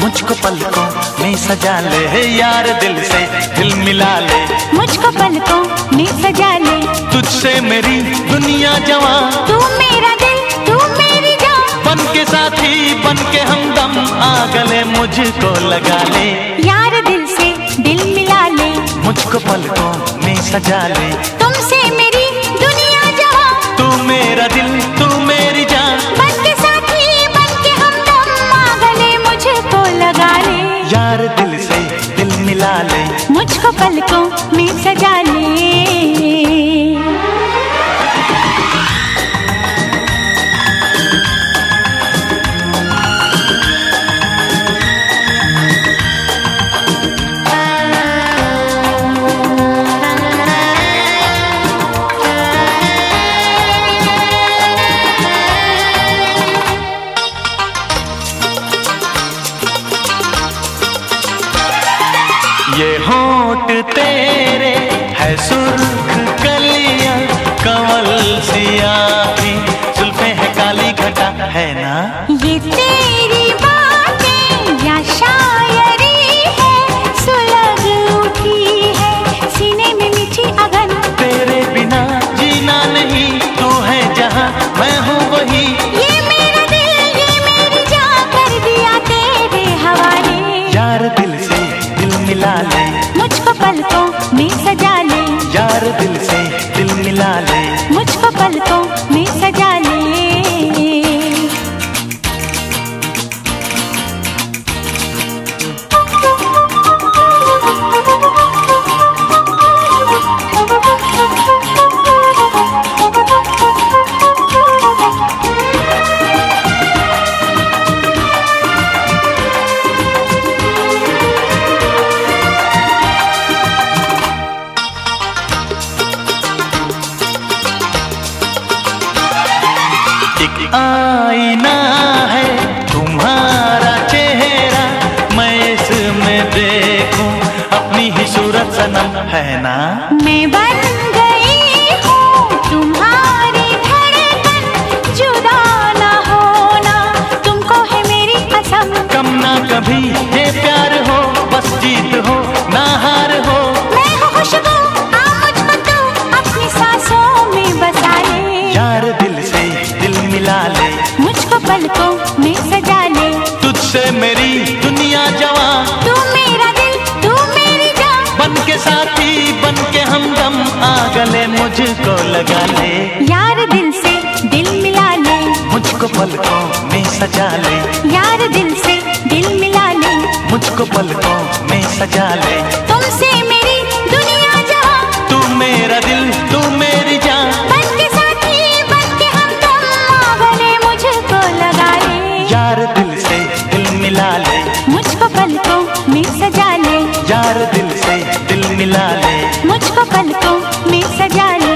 मुझको पलकों में सजा ले। यार दिल से दिल मिला ले। मुझको पलकों में सजा ले। तुझसे मेरी दुनिया जवा। तू मेरा दिल तू मेरी जान। बन के साथी बन के हमदम आ गले मुझको लगा ले। यार दिल से दिल मिला ले। मुझको पलकों में सजा ले। तुमसे मेरी दुनिया जवा। तू मेरा दिल पलकों ये होठ तेरे है सुर्ख कलियाँ कमल सियाही जुल्फे है काली घटा है ना? ये तेरी बातें या शायरी है सुलग उठी है। सीने में मीठी अगन। तेरे बिना जीना नहीं तू है जहाँ मैं हूँ वही मुझको पलकों में सजा ले। यार दिल से दिल मिला ले। मुझको पलकों में सजा ले। एक आईना है तुम्हारा चेहरा मैं इसमें देखूँ अपनी ही सूरत सनम है ना? मैं बन गई हूँ तुम्हारी धड़कन जुदा ना होना तुमको है मेरी कसम। कम ना कभी है प्यार साथी बन के हम हमदम आ गले मुझको लगा ले। यार दिल से दिल मिला ले। मुझको पलकों में सजा ले। यार दिल से दिल मिला ले। मुझको पलकों में सजा ले मिला ले। मुझको पलकों में सजा ले।